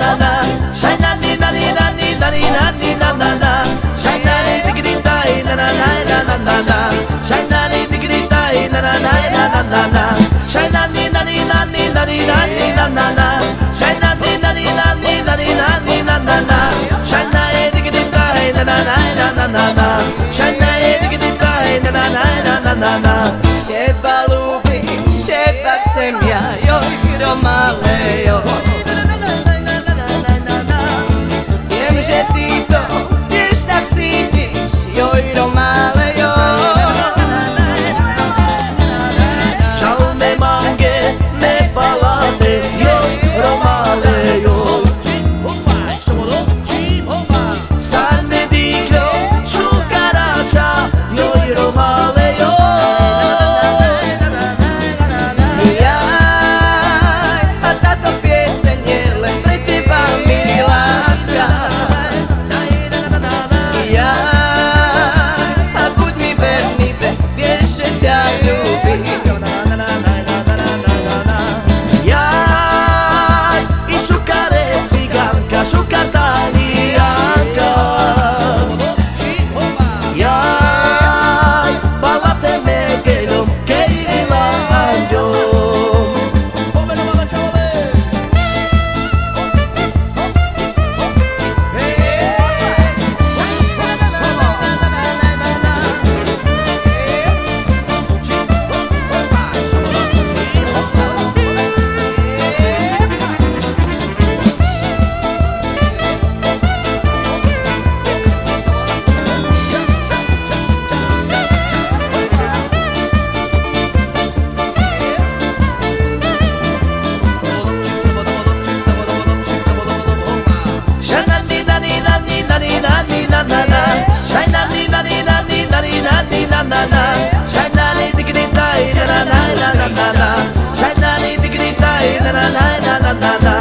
nanana shaina teba lubi teba cemya yo joj maleyo Take it. なラなラなラ